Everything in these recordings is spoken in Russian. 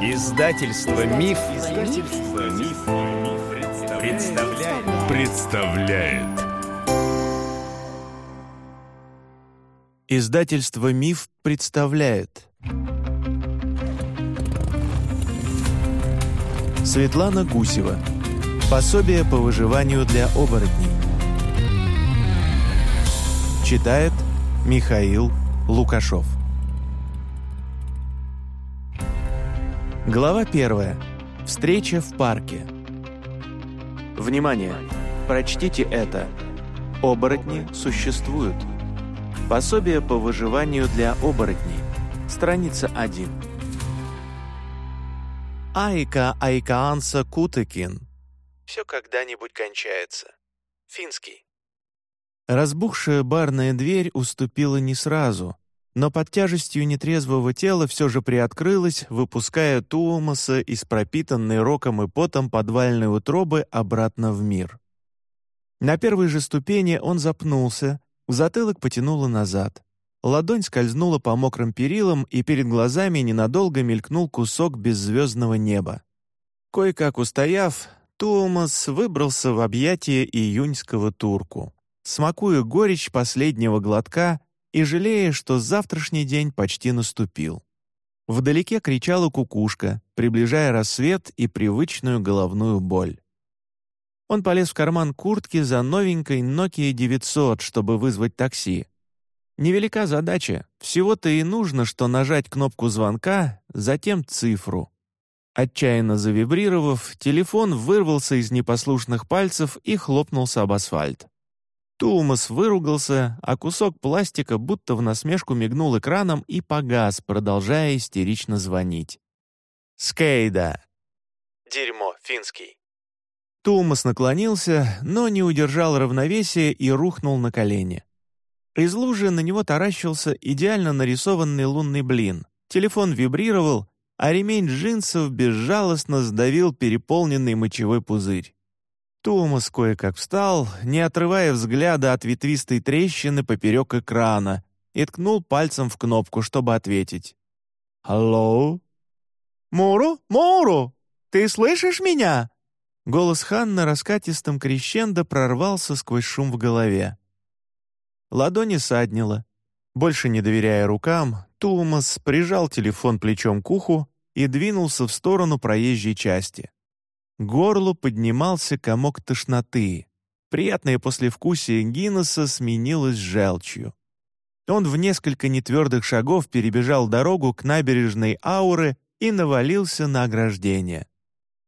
Издательство Миф, Издательство Миф, представляет. представляет. Издательство Миф представляет. Светлана Гусева. Пособие по выживанию для оборотней. Читает Михаил Лукашов. Глава первая. Встреча в парке. Внимание! Прочтите это. Оборотни существуют. Пособие по выживанию для оборотней. Страница 1. Айка Айкаанса Кутыкин. Все когда-нибудь кончается. Финский. Разбухшая барная дверь уступила не сразу — но под тяжестью нетрезвого тела все же приоткрылась, выпуская Туумаса из пропитанной роком и потом подвальной утробы обратно в мир. На первой же ступени он запнулся, затылок потянуло назад. Ладонь скользнула по мокрым перилам, и перед глазами ненадолго мелькнул кусок беззвездного неба. Кое-как устояв, Туумас выбрался в объятия июньского турку. Смакуя горечь последнего глотка, и жалея, что завтрашний день почти наступил. Вдалеке кричала кукушка, приближая рассвет и привычную головную боль. Он полез в карман куртки за новенькой Nokia 900, чтобы вызвать такси. Невелика задача, всего-то и нужно, что нажать кнопку звонка, затем цифру. Отчаянно завибрировав, телефон вырвался из непослушных пальцев и хлопнулся об асфальт. Тумас выругался, а кусок пластика будто в насмешку мигнул экраном и погас, продолжая истерично звонить. «Скейда!» «Дерьмо, финский». Тумас наклонился, но не удержал равновесия и рухнул на колени. Из лужи на него таращился идеально нарисованный лунный блин. Телефон вибрировал, а ремень джинсов безжалостно сдавил переполненный мочевой пузырь. Томас кое-как встал, не отрывая взгляда от ветвистой трещины поперек экрана, и ткнул пальцем в кнопку, чтобы ответить. «Алло?» «Муру? Муру! Ты слышишь меня?» Голос Ханны раскатистым крещендо прорвался сквозь шум в голове. Ладони саднило. Больше не доверяя рукам, Тумас прижал телефон плечом к уху и двинулся в сторону проезжей части горлу поднимался комок тошноты. Приятное послевкусие Гиннесса сменилось желчью. Он в несколько нетвердых шагов перебежал дорогу к набережной Ауры и навалился на ограждение.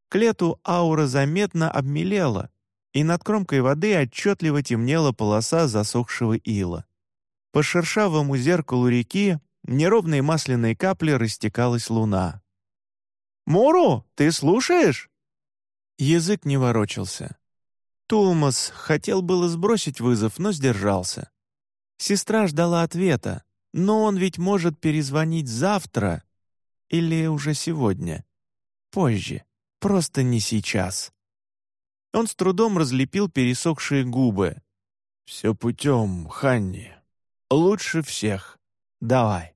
К лету Аура заметно обмелела, и над кромкой воды отчетливо темнела полоса засохшего ила. По шершавому зеркалу реки неровной масляной капли растекалась луна. «Муру, ты слушаешь?» Язык не ворочался. Томас хотел было сбросить вызов, но сдержался. Сестра ждала ответа, но он ведь может перезвонить завтра или уже сегодня. Позже, просто не сейчас. Он с трудом разлепил пересохшие губы. «Все путем, Ханни. Лучше всех. Давай».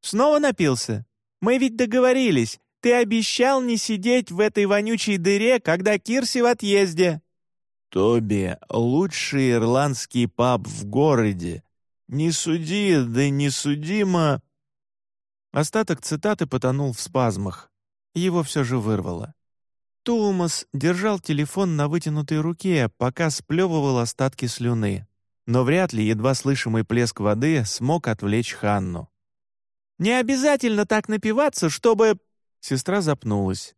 «Снова напился? Мы ведь договорились. Ты обещал не сидеть в этой вонючей дыре, когда Кирси в отъезде». «Тоби — лучший ирландский паб в городе. Не суди, да не судимо...» Остаток цитаты потонул в спазмах. Его все же вырвало. Туумас держал телефон на вытянутой руке, пока сплевывал остатки слюны. Но вряд ли едва слышимый плеск воды смог отвлечь Ханну. «Не обязательно так напиваться, чтобы...» Сестра запнулась.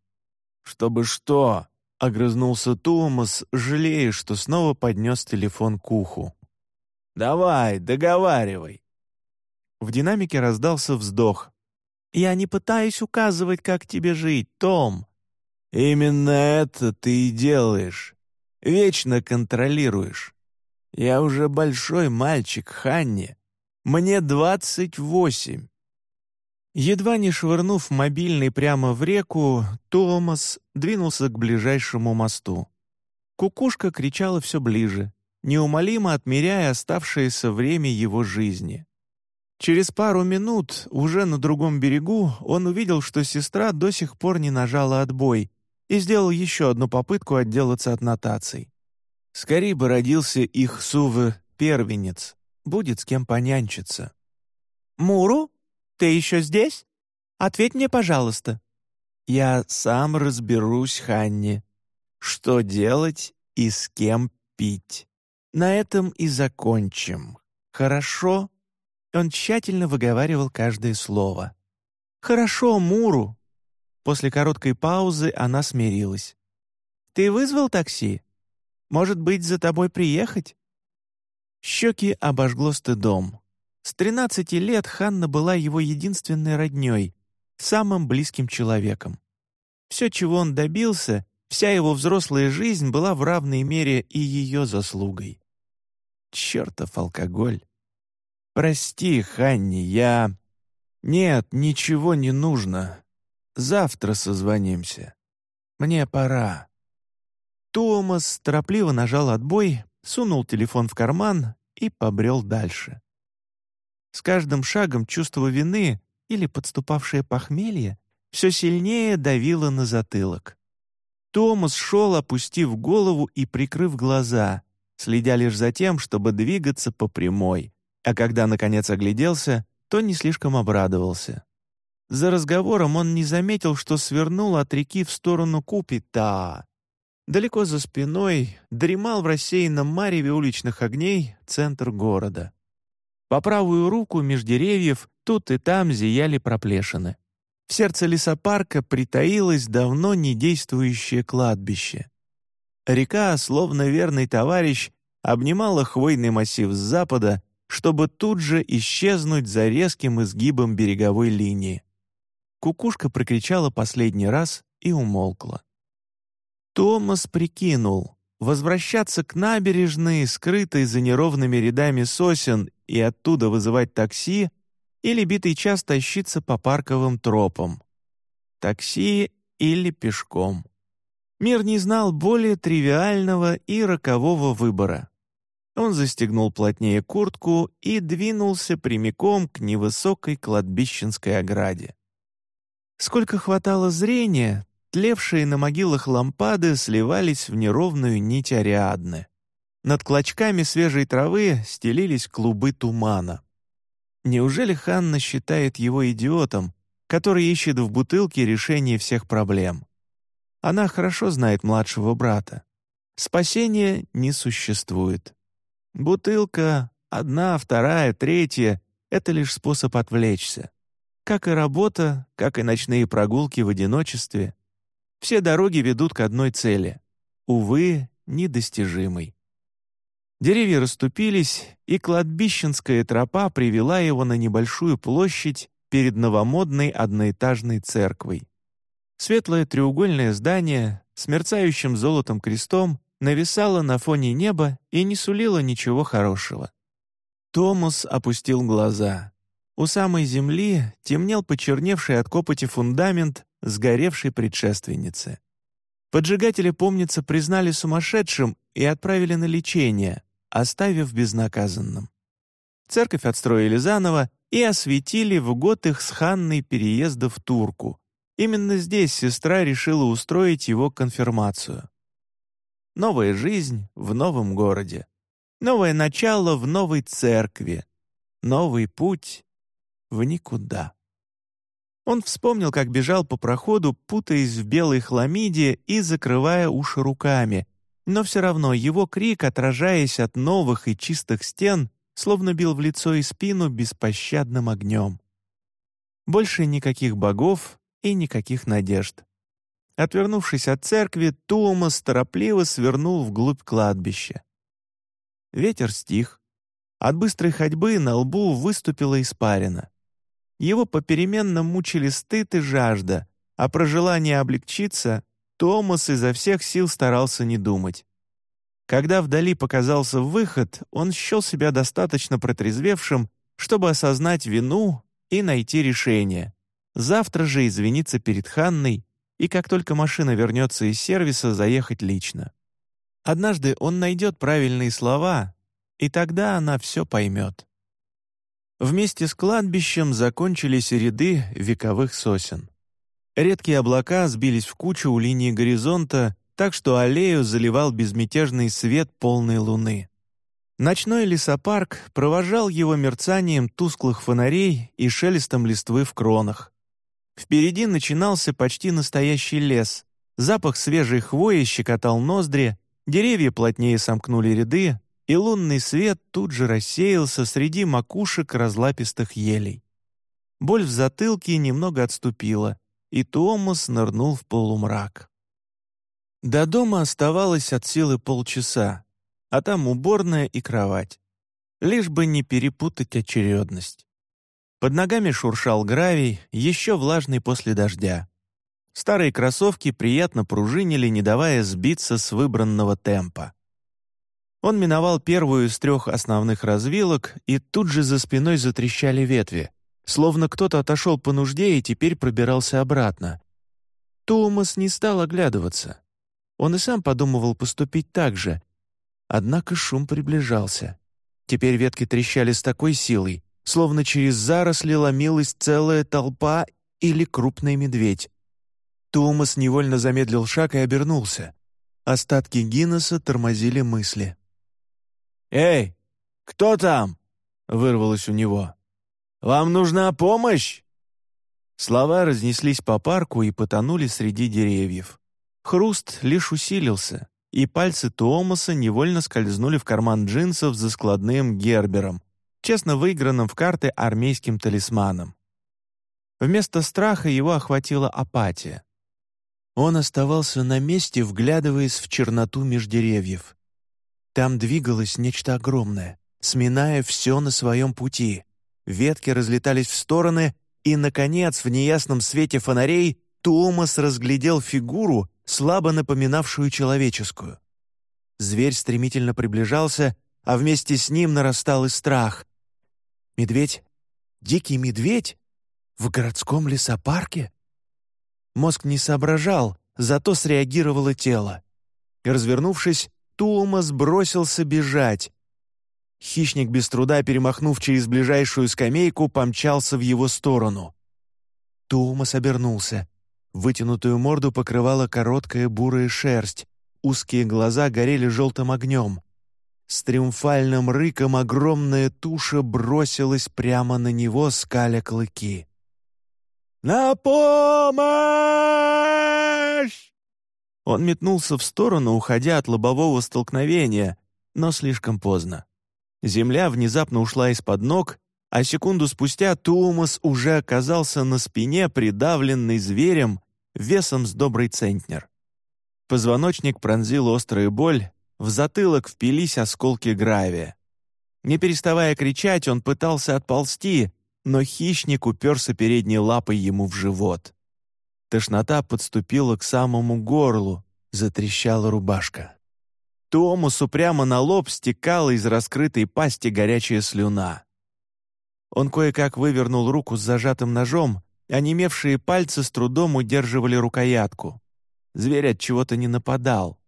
«Чтобы что?» — огрызнулся Томас, жалея, что снова поднес телефон к уху. «Давай, договаривай». В динамике раздался вздох. «Я не пытаюсь указывать, как тебе жить, Том». «Именно это ты и делаешь. Вечно контролируешь. Я уже большой мальчик, Ханни. Мне двадцать восемь. Едва не швырнув мобильный прямо в реку, Томас двинулся к ближайшему мосту. Кукушка кричала все ближе, неумолимо отмеряя оставшееся время его жизни. Через пару минут, уже на другом берегу, он увидел, что сестра до сих пор не нажала отбой и сделал еще одну попытку отделаться от нотаций. Скорее бы родился их Сувы первенец, будет с кем понянчиться. «Муру, ты еще здесь? Ответь мне, пожалуйста». «Я сам разберусь, Ханни, что делать и с кем пить. На этом и закончим. Хорошо?» Он тщательно выговаривал каждое слово. «Хорошо, Муру». После короткой паузы она смирилась. «Ты вызвал такси? Может быть, за тобой приехать?» Щеки обожгло стыдом. С тринадцати лет Ханна была его единственной роднёй, самым близким человеком. Все, чего он добился, вся его взрослая жизнь была в равной мере и ее заслугой. Чертов алкоголь. «Прости, Ханни, я...» «Нет, ничего не нужно. Завтра созвонимся. Мне пора». Томас торопливо нажал отбой, сунул телефон в карман и побрел дальше. Каждым шагом чувство вины или подступавшее похмелье все сильнее давило на затылок. Томас шел, опустив голову и прикрыв глаза, следя лишь за тем, чтобы двигаться по прямой, а когда, наконец, огляделся, то не слишком обрадовался. За разговором он не заметил, что свернул от реки в сторону Купита. Далеко за спиной дремал в рассеянном мареве уличных огней центр города. По правую руку меж деревьев тут и там зияли проплешины. В сердце лесопарка притаилось давно не действующее кладбище. Река, словно верный товарищ, обнимала хвойный массив с запада чтобы тут же исчезнуть за резким изгибом береговой линии. Кукушка прокричала последний раз и умолкла. Томас прикинул, возвращаться к набережной, скрытой за неровными рядами сосен, и оттуда вызывать такси, или битый час тащиться по парковым тропам. Такси или пешком. Мир не знал более тривиального и рокового выбора. Он застегнул плотнее куртку и двинулся прямиком к невысокой кладбищенской ограде. Сколько хватало зрения, тлевшие на могилах лампады сливались в неровную нить Ариадны. Над клочками свежей травы стелились клубы тумана. Неужели Ханна считает его идиотом, который ищет в бутылке решение всех проблем? Она хорошо знает младшего брата. Спасения не существует. Бутылка, одна, вторая, третья — это лишь способ отвлечься. Как и работа, как и ночные прогулки в одиночестве. Все дороги ведут к одной цели — увы, недостижимой. Деревья расступились, и кладбищенская тропа привела его на небольшую площадь перед новомодной одноэтажной церквой. Светлое треугольное здание с мерцающим золотом крестом нависала на фоне неба и не сулила ничего хорошего. Томас опустил глаза. У самой земли темнел почерневший от копоти фундамент сгоревшей предшественницы. Поджигатели, помнится, признали сумасшедшим и отправили на лечение, оставив безнаказанным. Церковь отстроили заново и осветили в год их с Ханной переезда в Турку. Именно здесь сестра решила устроить его конфирмацию. Новая жизнь в новом городе. Новое начало в новой церкви. Новый путь в никуда. Он вспомнил, как бежал по проходу, путаясь в белой хламиде и закрывая уши руками, но все равно его крик, отражаясь от новых и чистых стен, словно бил в лицо и спину беспощадным огнем. Больше никаких богов и никаких надежд. Отвернувшись от церкви, Туомас торопливо свернул вглубь кладбища. Ветер стих. От быстрой ходьбы на лбу выступила испарина. Его попеременно мучили стыд и жажда, а про желание облегчиться Томас изо всех сил старался не думать. Когда вдали показался выход, он счел себя достаточно протрезвевшим, чтобы осознать вину и найти решение. Завтра же извиниться перед Ханной и как только машина вернется из сервиса, заехать лично. Однажды он найдет правильные слова, и тогда она все поймет. Вместе с кладбищем закончились ряды вековых сосен. Редкие облака сбились в кучу у линии горизонта, так что аллею заливал безмятежный свет полной луны. Ночной лесопарк провожал его мерцанием тусклых фонарей и шелестом листвы в кронах. Впереди начинался почти настоящий лес. Запах свежей хвои щекотал ноздри, деревья плотнее сомкнули ряды, и лунный свет тут же рассеялся среди макушек разлапистых елей. Боль в затылке немного отступила, и Томас нырнул в полумрак. До дома оставалось от силы полчаса, а там уборная и кровать. Лишь бы не перепутать очередность. Под ногами шуршал гравий, еще влажный после дождя. Старые кроссовки приятно пружинили, не давая сбиться с выбранного темпа. Он миновал первую из трех основных развилок, и тут же за спиной затрещали ветви, словно кто-то отошел по нужде и теперь пробирался обратно. Томас не стал оглядываться. Он и сам подумывал поступить так же, Однако шум приближался. Теперь ветки трещали с такой силой, словно через заросли ломилась целая толпа или крупный медведь. Томас невольно замедлил шаг и обернулся. Остатки Гиннесса тормозили мысли. «Эй, кто там?» — вырвалось у него. «Вам нужна помощь?» Слова разнеслись по парку и потонули среди деревьев. Хруст лишь усилился и пальцы Томаса невольно скользнули в карман джинсов за складным гербером, честно выигранным в карты армейским талисманом. Вместо страха его охватила апатия. Он оставался на месте, вглядываясь в черноту меж деревьев. Там двигалось нечто огромное, сминая все на своем пути. Ветки разлетались в стороны, и, наконец, в неясном свете фонарей Томас разглядел фигуру, слабо напоминавшую человеческую. Зверь стремительно приближался, а вместе с ним нарастал и страх. Медведь? Дикий медведь? В городском лесопарке? Мозг не соображал, зато среагировало тело. Развернувшись, Туумас бросился бежать. Хищник без труда, перемахнув через ближайшую скамейку, помчался в его сторону. Туумас обернулся. Вытянутую морду покрывала короткая бурая шерсть, узкие глаза горели желтым огнем. С триумфальным рыком огромная туша бросилась прямо на него, скаля клыки. «На помощь!» Он метнулся в сторону, уходя от лобового столкновения, но слишком поздно. Земля внезапно ушла из-под ног, а секунду спустя Туумас уже оказался на спине, придавленный зверем, весом с добрый центнер. Позвоночник пронзил острая боль, в затылок впились осколки гравия. Не переставая кричать, он пытался отползти, но хищник уперся передней лапой ему в живот. Тошнота подступила к самому горлу, затрещала рубашка. Томусу прямо на лоб стекала из раскрытой пасти горячая слюна. Он кое-как вывернул руку с зажатым ножом, Онемевшие пальцы с трудом удерживали рукоятку. Зверь от чего-то не нападал.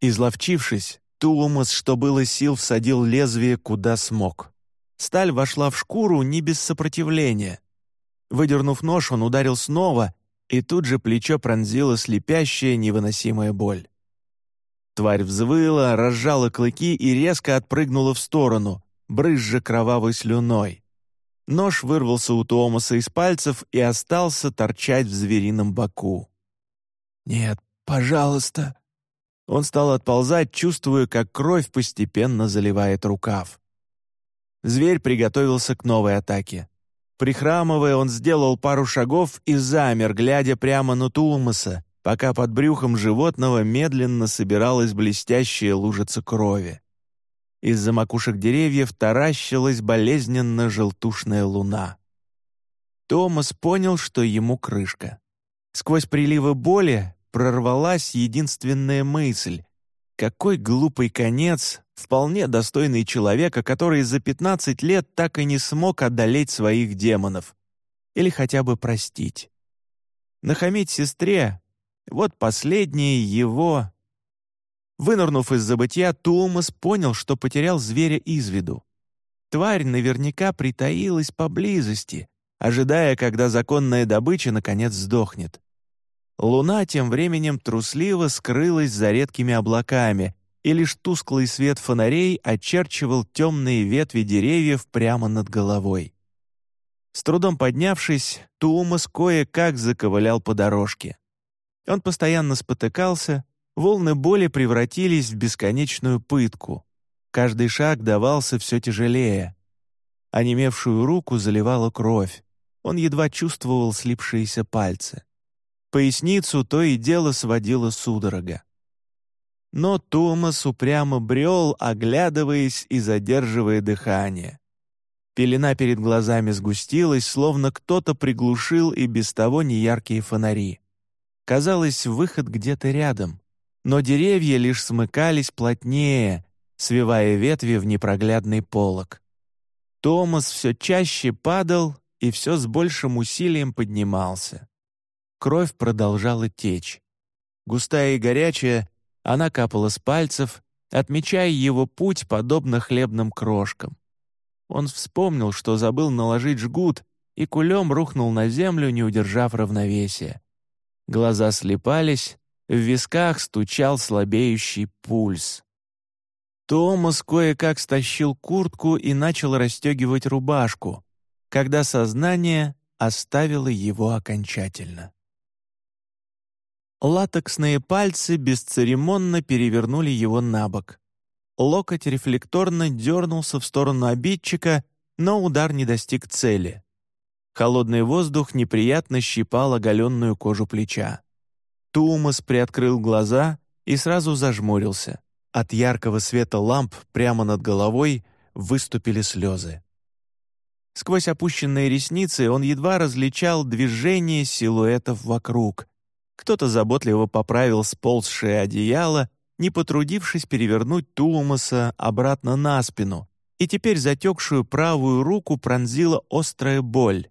Изловчившись, Туумас, что было сил, всадил лезвие куда смог. Сталь вошла в шкуру не без сопротивления. Выдернув нож, он ударил снова, и тут же плечо пронзила слепящая невыносимая боль. Тварь взвыла, разжала клыки и резко отпрыгнула в сторону, брызжа кровавой слюной. Нож вырвался у Томаса из пальцев и остался торчать в зверином боку. «Нет, пожалуйста!» Он стал отползать, чувствуя, как кровь постепенно заливает рукав. Зверь приготовился к новой атаке. Прихрамывая, он сделал пару шагов и замер, глядя прямо на Тулмаса, пока под брюхом животного медленно собиралась блестящая лужица крови. Из-за макушек деревьев таращилась болезненно-желтушная луна. Томас понял, что ему крышка. Сквозь приливы боли прорвалась единственная мысль. Какой глупый конец, вполне достойный человека, который за 15 лет так и не смог одолеть своих демонов. Или хотя бы простить. Нахамить сестре — вот последнее его Вынырнув из забытия, Туумас понял, что потерял зверя из виду. Тварь наверняка притаилась поблизости, ожидая, когда законная добыча наконец сдохнет. Луна тем временем трусливо скрылась за редкими облаками, и лишь тусклый свет фонарей очерчивал темные ветви деревьев прямо над головой. С трудом поднявшись, Туумас кое-как заковылял по дорожке. Он постоянно спотыкался, волны боли превратились в бесконечную пытку. Каждый шаг давался все тяжелее. Онемевшую руку заливала кровь. Он едва чувствовал слипшиеся пальцы. Поясницу то и дело сводило судорога. Но Томас упрямо брел, оглядываясь и задерживая дыхание. Пелена перед глазами сгустилась, словно кто-то приглушил и без того неяркие фонари. Казалось, выход где-то рядом, но деревья лишь смыкались плотнее, свивая ветви в непроглядный полог. Томас все чаще падал и все с большим усилием поднимался. Кровь продолжала течь. Густая и горячая, она капала с пальцев, отмечая его путь подобно хлебным крошкам. Он вспомнил, что забыл наложить жгут, и кулем рухнул на землю, не удержав равновесия. Глаза слепались, в висках стучал слабеющий пульс. Томас кое-как стащил куртку и начал расстегивать рубашку, когда сознание оставило его окончательно. Латексные пальцы бесцеремонно перевернули его на бок. Локоть рефлекторно дернулся в сторону обидчика, но удар не достиг цели. Холодный воздух неприятно щипал оголенную кожу плеча. Тумас приоткрыл глаза и сразу зажмурился. От яркого света ламп прямо над головой выступили слезы. Сквозь опущенные ресницы он едва различал движение силуэтов вокруг, кто-то заботливо поправил сползшее одеяло, не потрудившись перевернуть Туумаса обратно на спину, и теперь затекшую правую руку пронзила острая боль.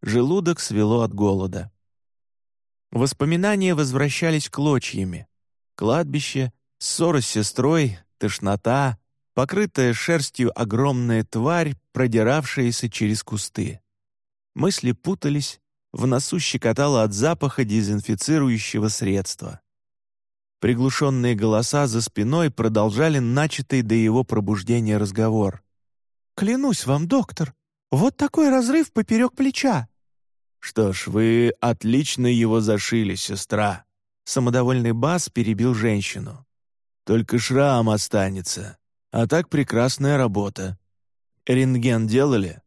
Желудок свело от голода. Воспоминания возвращались клочьями. Кладбище, ссора с сестрой, тошнота, покрытая шерстью огромная тварь, продиравшаяся через кусты. Мысли путались, в носу щекотало от запаха дезинфицирующего средства. Приглушенные голоса за спиной продолжали начатый до его пробуждения разговор. «Клянусь вам, доктор, вот такой разрыв поперек плеча!» «Что ж, вы отлично его зашили, сестра!» Самодовольный бас перебил женщину. «Только шрам останется, а так прекрасная работа. Рентген делали?»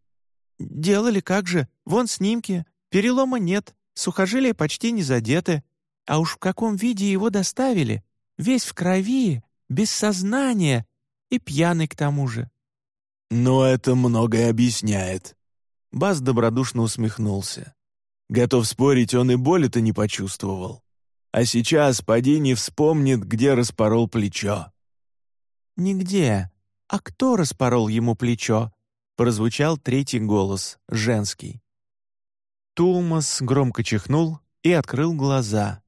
«Делали, как же, вон снимки, Перелома нет, сухожилия почти не задеты. А уж в каком виде его доставили? Весь в крови, без сознания и пьяный к тому же». «Но это многое объясняет». Бас добродушно усмехнулся. Готов спорить, он и боли-то не почувствовал. А сейчас поди не вспомнит, где распорол плечо. «Нигде. А кто распорол ему плечо?» прозвучал третий голос, женский. Тулмас громко чихнул и открыл глаза.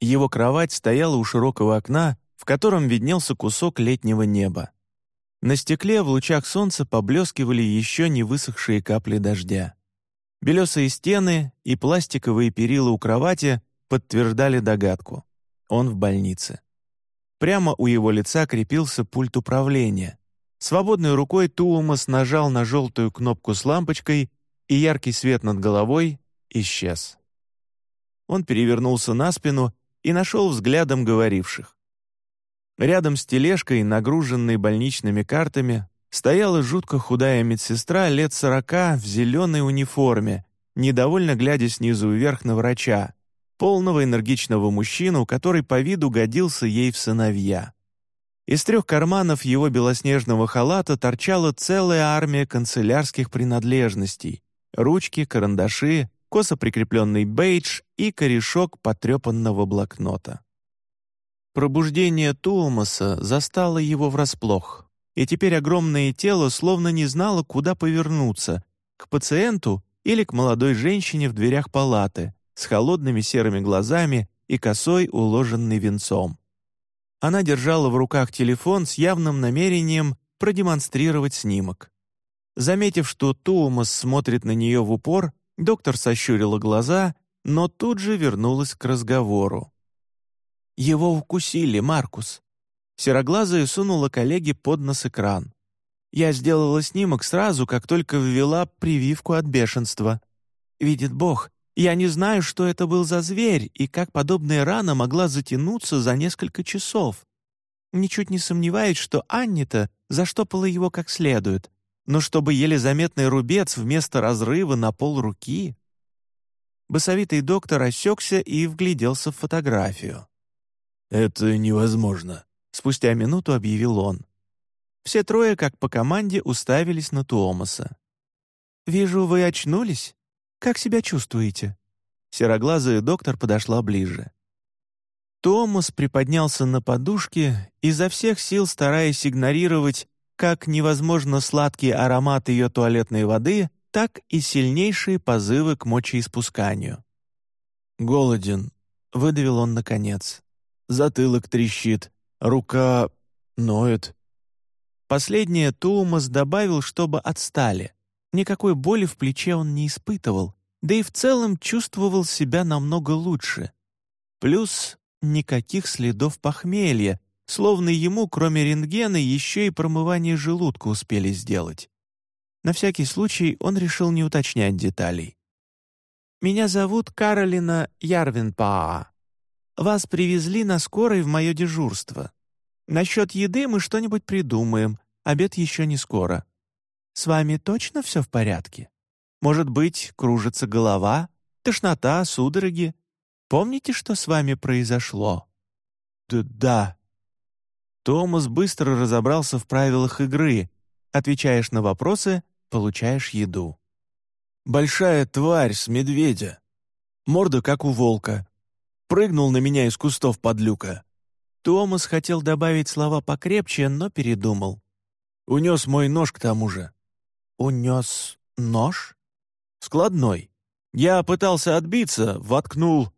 Его кровать стояла у широкого окна, в котором виднелся кусок летнего неба. На стекле в лучах солнца поблескивали еще не высохшие капли дождя. Белесые стены и пластиковые перила у кровати подтверждали догадку. Он в больнице. Прямо у его лица крепился пульт управления. Свободной рукой Туумас нажал на желтую кнопку с лампочкой, и яркий свет над головой исчез. Он перевернулся на спину и нашел взглядом говоривших. Рядом с тележкой, нагруженной больничными картами, стояла жутко худая медсестра лет сорока в зеленой униформе, недовольно глядя снизу вверх на врача, полного энергичного мужчину, который по виду годился ей в сыновья. Из трех карманов его белоснежного халата торчала целая армия канцелярских принадлежностей, ручки, карандаши, косо прикрепленный бейдж и корешок потрепанного блокнота. Пробуждение Туомаса застало его врасплох, и теперь огромное тело словно не знало, куда повернуться — к пациенту или к молодой женщине в дверях палаты с холодными серыми глазами и косой, уложенной венцом. Она держала в руках телефон с явным намерением продемонстрировать снимок. Заметив, что Туумас смотрит на нее в упор, доктор сощурила глаза, но тут же вернулась к разговору. «Его укусили, Маркус». Сероглазая сунула коллеге под нос экран. «Я сделала снимок сразу, как только ввела прививку от бешенства. Видит Бог, я не знаю, что это был за зверь и как подобная рана могла затянуться за несколько часов. Ничуть не сомневаюсь, что Аннита заштопала его как следует, но чтобы еле заметный рубец вместо разрыва на пол руки. Басовитый доктор осекся и вгляделся в фотографию. «Это невозможно», — спустя минуту объявил он. Все трое, как по команде, уставились на Туомаса. «Вижу, вы очнулись?» Как себя чувствуете?» Сероглазая доктор подошла ближе. Томас приподнялся на подушке, изо всех сил стараясь игнорировать как невозможно сладкий аромат ее туалетной воды, так и сильнейшие позывы к мочеиспусканию. «Голоден», — выдавил он наконец. «Затылок трещит, рука ноет». Последнее Туумас добавил, чтобы отстали. Никакой боли в плече он не испытывал, да и в целом чувствовал себя намного лучше. Плюс никаких следов похмелья, словно ему, кроме рентгена, еще и промывание желудка успели сделать. На всякий случай он решил не уточнять деталей. «Меня зовут Каролина Ярвинпаа. Вас привезли на скорой в мое дежурство. Насчет еды мы что-нибудь придумаем, обед еще не скоро. С вами точно все в порядке? Может быть, кружится голова, тошнота, судороги? Помните, что с вами произошло?» Д «Да». Томас быстро разобрался в правилах игры. Отвечаешь на вопросы — получаешь еду. «Большая тварь с медведя. Морда, как у волка. Прыгнул на меня из кустов под люка». Томас хотел добавить слова покрепче, но передумал. Унес мой нож к тому же. «Унес нож?» «Складной. Я пытался отбиться, воткнул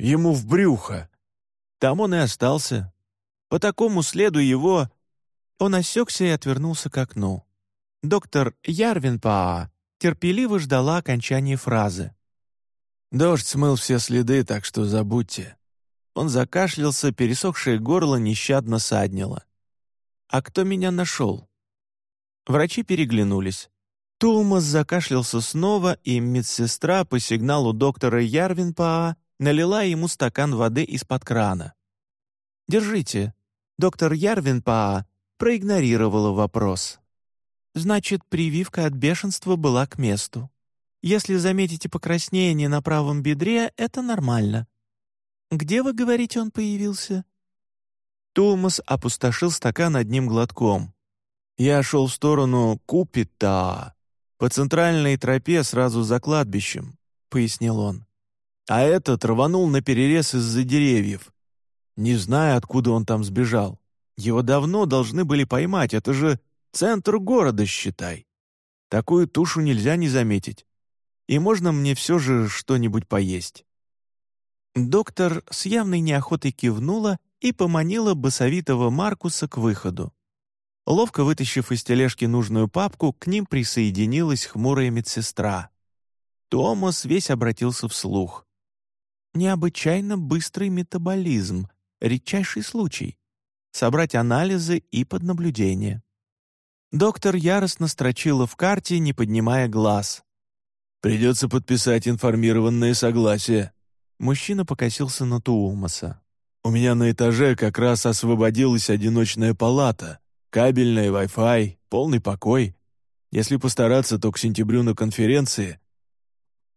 ему в брюхо. Там он и остался. По такому следу его...» Он осекся и отвернулся к окну. Доктор Ярвинпаа терпеливо ждала окончания фразы. «Дождь смыл все следы, так что забудьте». Он закашлялся, пересохшее горло нещадно саднило. «А кто меня нашел?» Врачи переглянулись. Тулмас закашлялся снова, и медсестра по сигналу доктора Ярвинпаа налила ему стакан воды из-под крана. «Держите». Доктор Ярвинпаа проигнорировала вопрос. «Значит, прививка от бешенства была к месту. Если заметите покраснение на правом бедре, это нормально. Где, вы говорите, он появился?» Тулмас опустошил стакан одним глотком. «Я шел в сторону Купита, по центральной тропе сразу за кладбищем», — пояснил он. «А этот рванул на перерез из-за деревьев. Не знаю, откуда он там сбежал. Его давно должны были поймать, это же центр города, считай. Такую тушу нельзя не заметить. И можно мне все же что-нибудь поесть?» Доктор с явной неохотой кивнула и поманила басовитого Маркуса к выходу. Ловко вытащив из тележки нужную папку, к ним присоединилась хмурая медсестра. Томас весь обратился вслух. Необычайно быстрый метаболизм, редчайший случай. Собрать анализы и под наблюдение. Доктор яростно строчила в карте, не поднимая глаз. «Придется подписать информированное согласие». Мужчина покосился на Туумаса. «У меня на этаже как раз освободилась одиночная палата. Кабельная, Wi-Fi, полный покой. Если постараться, то к сентябрю на конференции.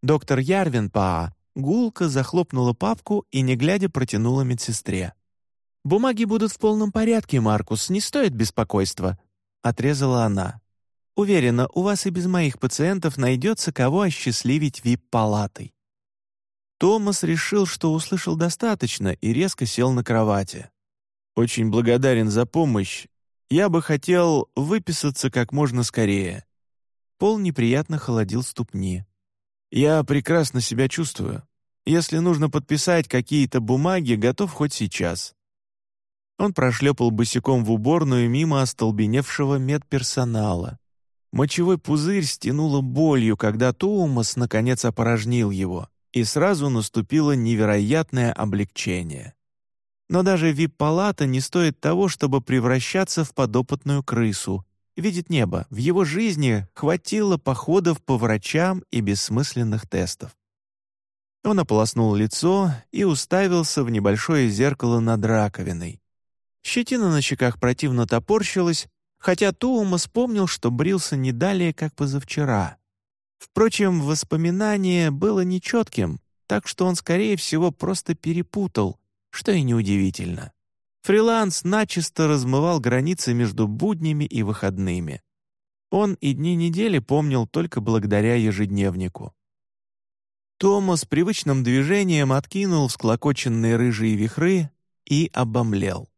Доктор Ярвинпаа гулко захлопнула папку и, не глядя, протянула медсестре. «Бумаги будут в полном порядке, Маркус, не стоит беспокойства», — отрезала она. «Уверена, у вас и без моих пациентов найдется, кого осчастливить вип-палатой». Томас решил, что услышал достаточно, и резко сел на кровати. «Очень благодарен за помощь, я бы хотел выписаться как можно скорее. Пол неприятно холодил ступни. Я прекрасно себя чувствую. Если нужно подписать какие-то бумаги, готов хоть сейчас. Он прошлепал босиком в уборную мимо остолбеневшего медперсонала. Мочевой пузырь стянуло болью, когда Туумас наконец опорожнил его, и сразу наступило невероятное облегчение. Но даже вип-палата не стоит того, чтобы превращаться в подопытную крысу. Видит небо, в его жизни хватило походов по врачам и бессмысленных тестов. Он ополоснул лицо и уставился в небольшое зеркало над раковиной. Щетина на щеках противно топорщилась, хотя Туума вспомнил, что брился не далее, как позавчера. Впрочем, воспоминание было нечетким, так что он, скорее всего, просто перепутал, что и неудивительно. Фриланс начисто размывал границы между буднями и выходными. Он и дни недели помнил только благодаря ежедневнику. Томас привычным движением откинул всклокоченные рыжие вихры и обомлел.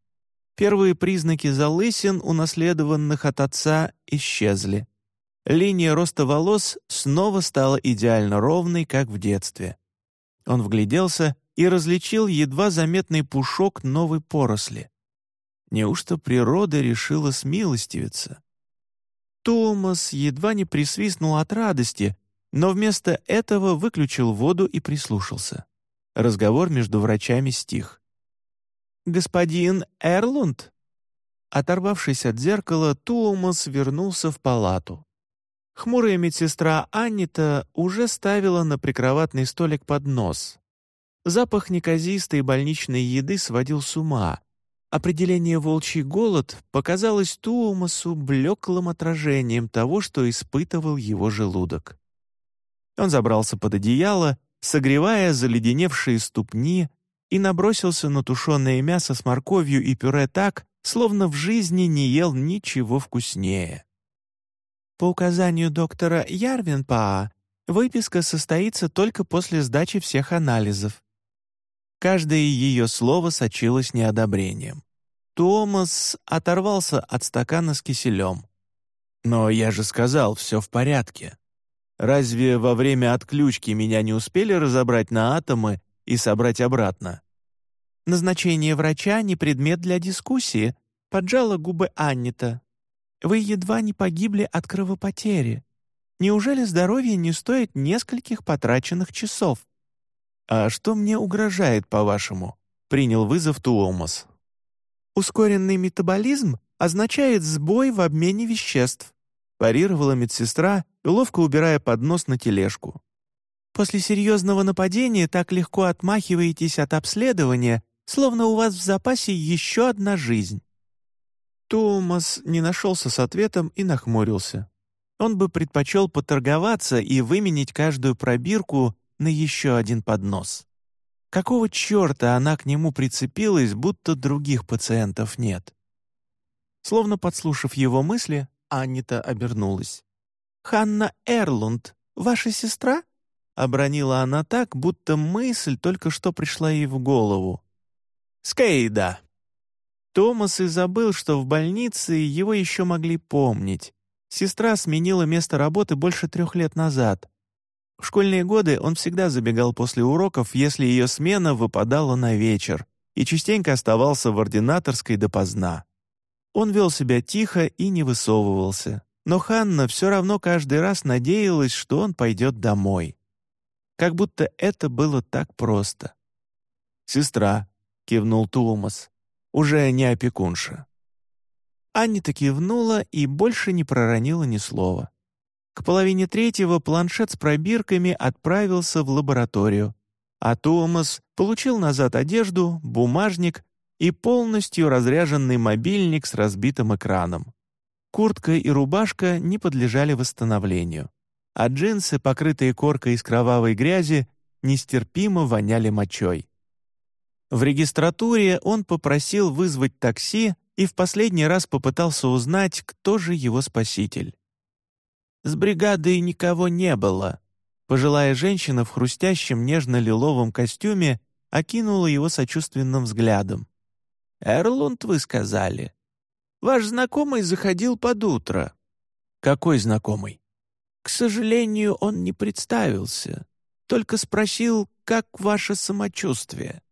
Первые признаки залысин, унаследованных от отца, исчезли. Линия роста волос снова стала идеально ровной, как в детстве. Он вгляделся и различил едва заметный пушок новой поросли. Неужто природа решила смилостивиться? Томас едва не присвистнул от радости, но вместо этого выключил воду и прислушался. Разговор между врачами стих. «Господин Эрлунд?» Оторвавшись от зеркала, Туумас вернулся в палату. Хмурая медсестра Аннита уже ставила на прикроватный столик поднос. Запах неказистой больничной еды сводил с ума. Определение «волчий голод» показалось Туумасу блеклым отражением того, что испытывал его желудок. Он забрался под одеяло, согревая заледеневшие ступни, и набросился на тушеное мясо с морковью и пюре так, словно в жизни не ел ничего вкуснее. По указанию доктора Ярвинпаа, выписка состоится только после сдачи всех анализов. Каждое ее слово сочилось неодобрением. Томас оторвался от стакана с киселем. «Но я же сказал, все в порядке. Разве во время отключки меня не успели разобрать на атомы и собрать обратно? Назначение врача не предмет для дискуссии, поджала губы Аннита. Вы едва не погибли от кровопотери. Неужели здоровье не стоит нескольких потраченных часов? «А что мне угрожает, по-вашему?» — принял вызов Туомас. «Ускоренный метаболизм означает сбой в обмене веществ», парировала медсестра, ловко убирая поднос на тележку. «После серьезного нападения так легко отмахиваетесь от обследования, словно у вас в запасе еще одна жизнь». Томас не нашелся с ответом и нахмурился. Он бы предпочел поторговаться и выменить каждую пробирку на еще один поднос. Какого черта она к нему прицепилась, будто других пациентов нет? Словно подслушав его мысли, Аннита обернулась. «Ханна Эрлунд, ваша сестра?» Обронила она так, будто мысль только что пришла ей в голову. «Скейда!» Томас и забыл, что в больнице его еще могли помнить. Сестра сменила место работы больше трех лет назад. В школьные годы он всегда забегал после уроков, если ее смена выпадала на вечер, и частенько оставался в ординаторской допоздна. Он вел себя тихо и не высовывался, но Ханна все равно каждый раз надеялась, что он пойдет домой. Как будто это было так просто. «Сестра», — кивнул Туумас, — «уже не опекунша». Аннита кивнула и больше не проронила ни слова. К половине третьего планшет с пробирками отправился в лабораторию, а Туумас получил назад одежду, бумажник и полностью разряженный мобильник с разбитым экраном. Куртка и рубашка не подлежали восстановлению, а джинсы, покрытые коркой из кровавой грязи, нестерпимо воняли мочой. В регистратуре он попросил вызвать такси и в последний раз попытался узнать, кто же его спаситель. С бригадой никого не было. Пожилая женщина в хрустящем нежно-лиловом костюме окинула его сочувственным взглядом. «Эрлунд, вы сказали? Ваш знакомый заходил под утро». «Какой знакомый?» «К сожалению, он не представился. Только спросил, как ваше самочувствие».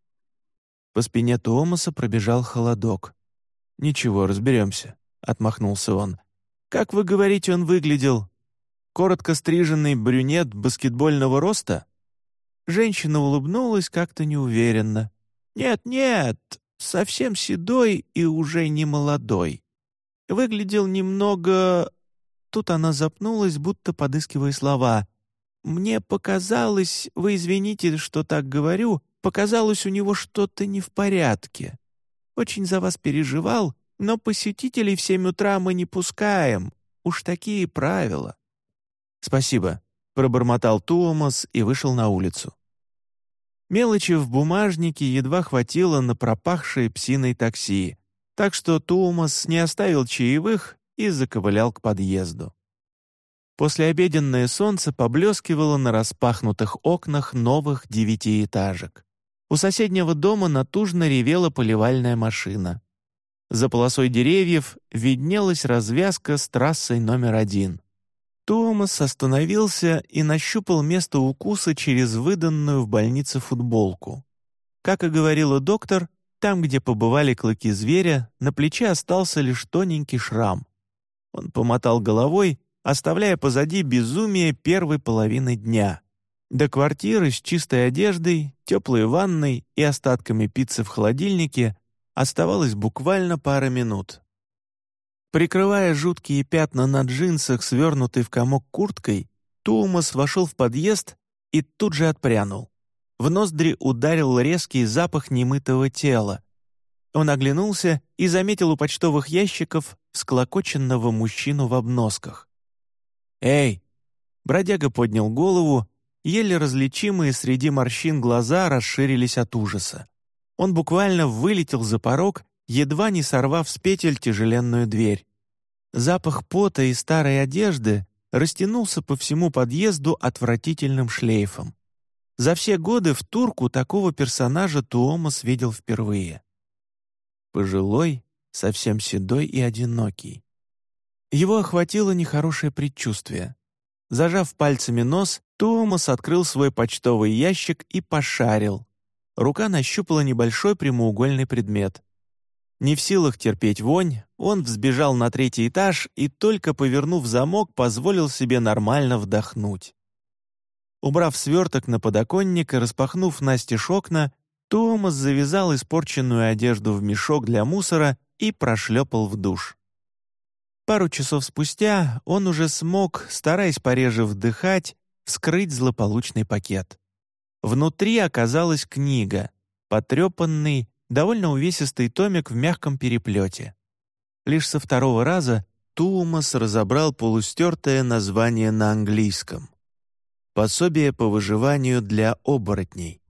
По спине Туомаса пробежал холодок. «Ничего, разберемся», — отмахнулся он. Как вы говорите, он выглядел? Коротко стриженный брюнет баскетбольного роста?» Женщина улыбнулась как-то неуверенно. «Нет-нет, совсем седой и уже не молодой. Выглядел немного...» Тут она запнулась, будто подыскивая слова. «Мне показалось, вы извините, что так говорю, показалось у него что-то не в порядке. Очень за вас переживал, но посетителей в семь утра мы не пускаем. Уж такие правила». «Спасибо», — пробормотал Туомас и вышел на улицу. Мелочи в бумажнике едва хватило на пропахшее псиной такси, так что Туумас не оставил чаевых и заковылял к подъезду. Послеобеденное солнце поблескивало на распахнутых окнах новых девятиэтажек. У соседнего дома натужно ревела поливальная машина. За полосой деревьев виднелась развязка с трассой номер один. Томас остановился и нащупал место укуса через выданную в больнице футболку. Как и говорила доктор, там, где побывали клыки зверя, на плече остался лишь тоненький шрам. Он помотал головой, оставляя позади безумие первой половины дня. До квартиры с чистой одеждой, теплой ванной и остатками пиццы в холодильнике оставалось буквально пара минут. Прикрывая жуткие пятна на джинсах, свернутой в комок курткой, Туумас вошел в подъезд и тут же отпрянул. В ноздри ударил резкий запах немытого тела. Он оглянулся и заметил у почтовых ящиков склокоченного мужчину в обносках. «Эй!» Бродяга поднял голову, еле различимые среди морщин глаза расширились от ужаса. Он буквально вылетел за порог едва не сорвав с петель тяжеленную дверь. Запах пота и старой одежды растянулся по всему подъезду отвратительным шлейфом. За все годы в турку такого персонажа Туомас видел впервые. Пожилой, совсем седой и одинокий. Его охватило нехорошее предчувствие. Зажав пальцами нос, Туомас открыл свой почтовый ящик и пошарил. Рука нащупала небольшой прямоугольный предмет. Не в силах терпеть вонь, он взбежал на третий этаж и, только повернув замок, позволил себе нормально вдохнуть. Убрав сверток на подоконник и распахнув настежь окна, Томас завязал испорченную одежду в мешок для мусора и прошлепал в душ. Пару часов спустя он уже смог, стараясь пореже вдыхать, вскрыть злополучный пакет. Внутри оказалась книга, потрепанный, довольно увесистый томик в мягком переплете. Лишь со второго раза Туумас разобрал полустертое название на английском. «Пособие по выживанию для оборотней».